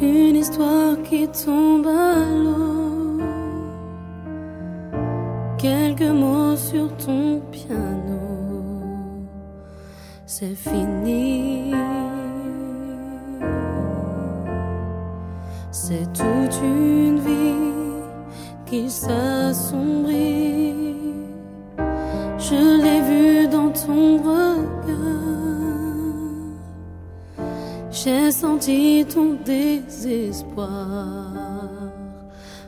Une histoire qui tombe à l'eau. Quelques mots sur ton piano. C'est fini. C'est toute une vie qui s'assombrit. Je l'ai vu dans ton regard. J'ai senti ton désespoir.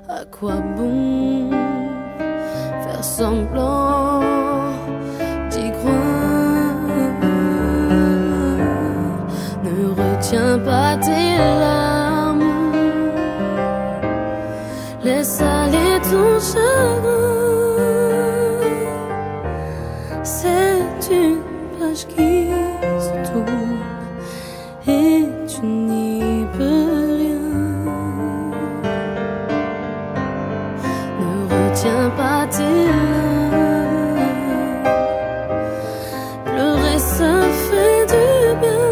À quoi bon faire semblant d'y croire? Ne retiens pas tes larmes. N'y peux rien. Ne retiens pas tes larmes. Pleurer, ça fait du bien.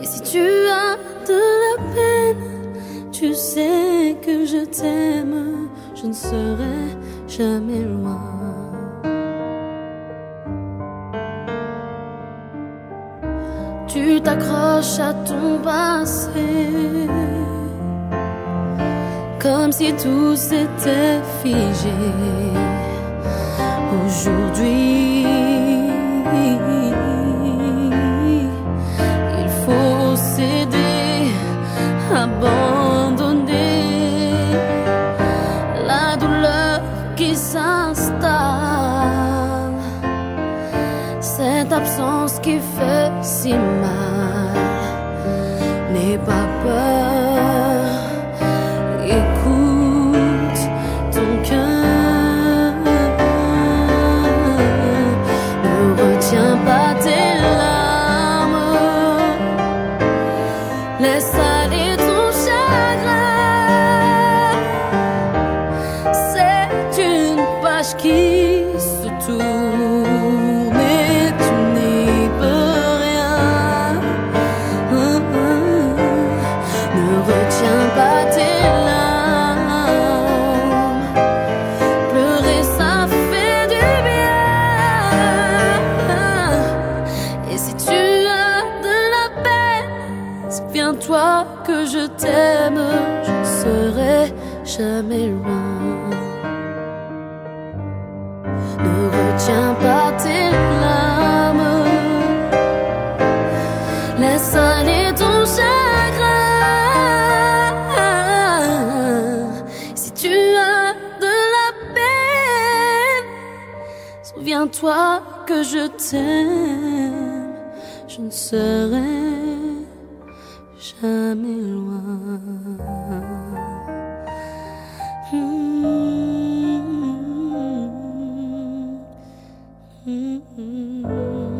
Et si tu as de la peine, tu sais que je t'aime, je ne serai jamais loin. Tu t'accroches à ton passé. Comme si tout s'était figé. Aujourd'hui qui fait si mal. N'aie pas peur, écoute ton cœur. Ne retiens pas tes larmes, laisse aller ton chagrin. C'est une page qui que je t'aime, je ne serai jamais loin. Ne retiens pas tes larmes. Laisse aller ton chagrin. Si tu as de la peine, souviens-toi que je t'aime. Je ne serai jamais loin. Mm-hmm. Mm-hmm.